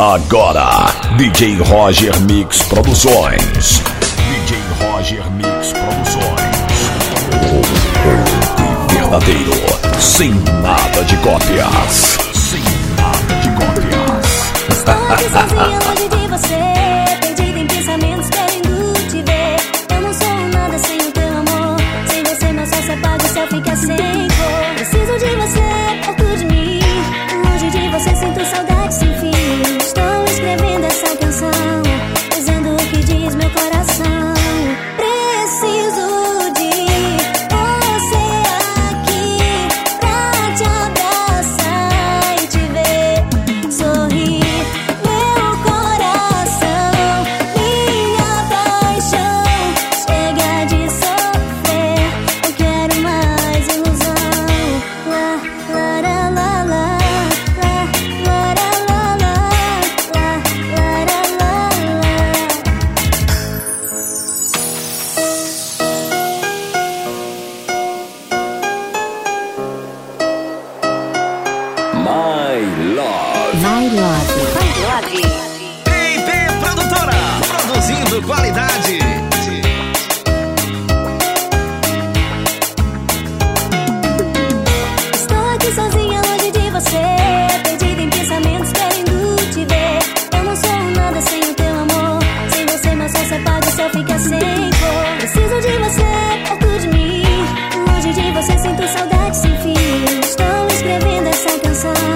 Agora, DJ Roger Mix Produções. DJ Roger Mix Produções. O verdadeiro, sem nada de cópias. Sem nada de cópias. Estou de você Perdida em pensamentos querendo te ver Eu não sou nada sem o teu amor Sem você meu céu se apaga, o céu fica sem cor Preciso de você perto de mim Longe de você sinto saudade Love. My Love. My Love. P&P Produtora. Produzindo qualidade. Estou aqui sozinha longe de você. Perdida em pensamentos querendo te ver. Eu não sou nada sem o teu amor. Sem você, meu sol se apaga, o céu fica sem cor. Preciso de você, perto de mim. Longe de você, sinto saudade sem fim. Estou escrevendo essa canção.